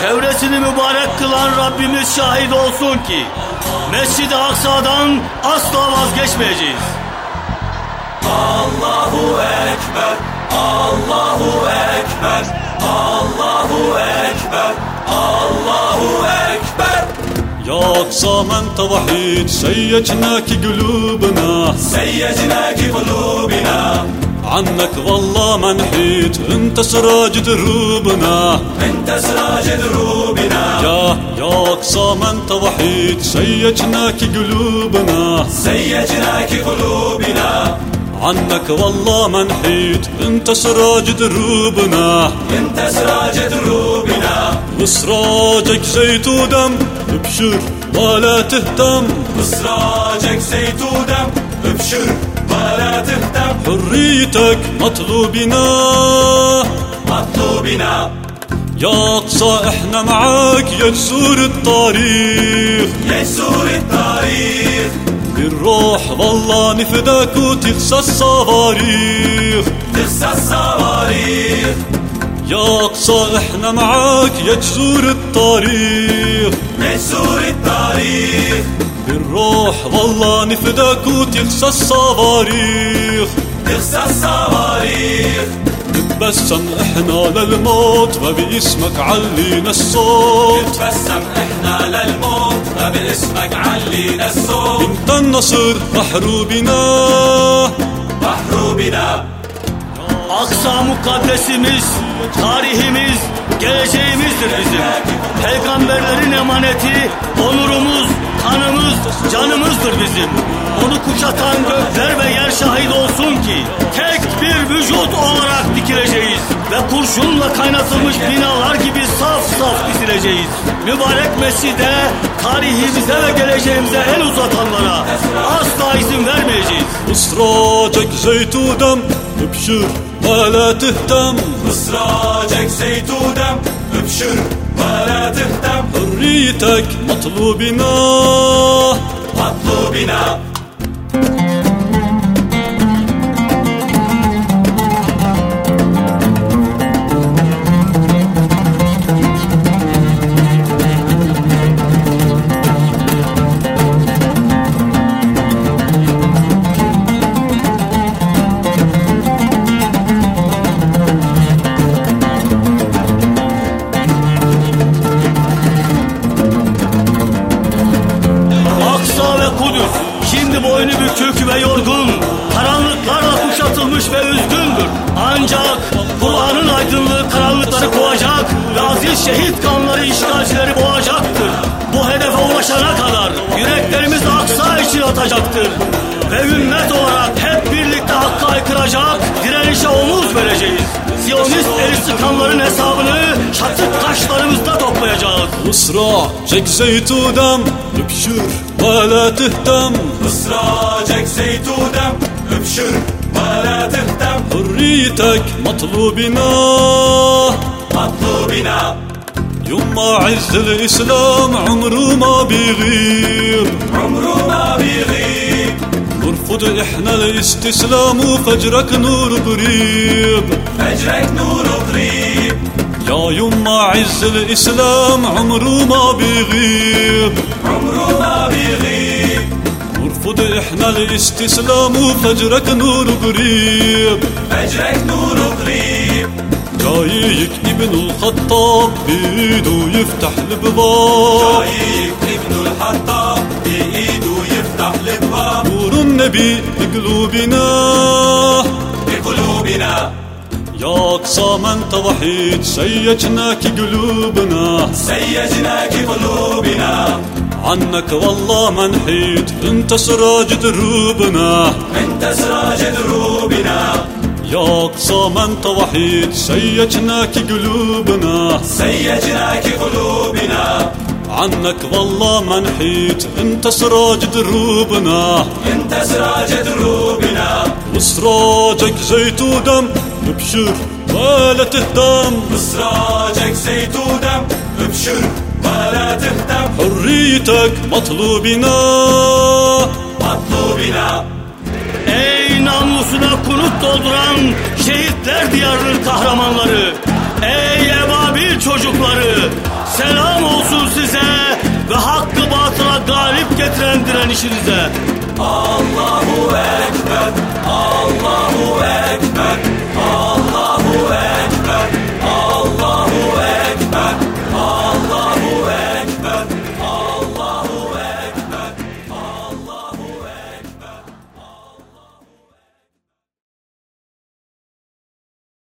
Çevresini mübarek kılan Rabbimiz şahit olsun ki Mescid-i Aksa'dan asla vazgeçmeyeceğiz. Allahu Ekber, Allahu Ekber, Allahu Ekber, Allahu Ekber. يا أقصى من توحيد سيجناك قلوبنا سيجناك قلوبنا عنك والله ما نحيد انت سراج دروبنا انت سراج دروبنا يا يا أقصى من توحيد سيجناك قلوبنا. سيجناك قلوبنا. عنك والله ما نحيد. انت سراج دروبنا انت سراج دروبنا وسراجك زيت ودم. ابشر ولا تهتم. وسراجك زيت ودم. ابشر ولا تهتم. حريتك مطلوبنا. مطلوبنا. يا أقصى إحنا معاك. يا جسور التاريخ يسور التاريخ بالروح والله نفداك وتخسى الصواريخ. تخسى الصواريخ. يا أقصى إحنا معاك. يا جسور التاريخ يسور التاريخ بالروح والله نفداك وتخسى الصواريخ. تخسى الصواريخ. نتبسم إحنا للموت وباسمك علينا الصوت. نتبسم إحنا للموت وباسمك علينا الصوت. انت النصر محروبنا. محروبنا. Aksa mukaddesimiz, tarihimiz, geleceğimizdir bizim. Peygamberlerin emaneti, onurumuz, kanımız, canımızdır bizim. Onu kuşatan gökler ve yer şahit olsun ki tek bir vücut olarak dikileceğiz ve kurşunla kaynatılmış binalar gibi saf saf dizileceğiz. Mübarek mescide tarihimize ve geleceğimize el uzatanlara asla izin vermeyeceğiz. Isra çek zeytudem, öpşür ولا تهتم مصراجك زيت ودم ابشر ولا تهتم حريتك مطلوبنا مطلوبنا şehit kanları işgalcileri boğacaktır. Bu hedefe ulaşana kadar yüreklerimiz aksa için atacaktır. Ve ümmet olarak hep birlikte hakka aykıracak, direnişe omuz vereceğiz. Siyonist elistikamların hesabını çatık taşlarımızda toplayacağız. Mısra çek zeytudem, öpşür ve la tihdem. Mısra çek zeytudem, öpşür ve la tihdem. Hürriyetek matlubina. مطلوبنا يوم ما عز الإسلام عمره ما بيغيب عمره ما بيغيب نرفض إحنا الاستسلام وفجرك نور قريب فجرك نور قريب يا يما عز الإسلام عمره ما بيغيب عمره ما بيغيب نرفض إحنا الاستسلام وفجرك نور قريب فجرك نور جايك ابن الخطاب بيده يفتح الباب جايك ابن الحطاب بإيده يفتح الأبواب. نور النبي بقلوبنا. بقلوبنا. يا أقصى من توحيد سيجناك قلوبنا. سيجناك قلوبنا. عنك والله ما نحيد انت سراج دروبنا. انت سراج دروبنا. يا أقصى من توحيد سيجناك قلوبنا سيجناك قلوبنا عنك والله ما نحيد انت سراج دروبنا انت سراج دروبنا وسراجك زيت ودم ابشر ولا تهتم مصراجك زيت ودم ابشر ولا تهتم حريتك مطلوبنا مطلوبنا Ey namusuna kunut dolduran şehitler diyarının kahramanları! Ey ebabil çocukları. Selam olsun size ve hakkı batıla galip getiren direnişinize. Allahu Ekber, Allahu Ekber.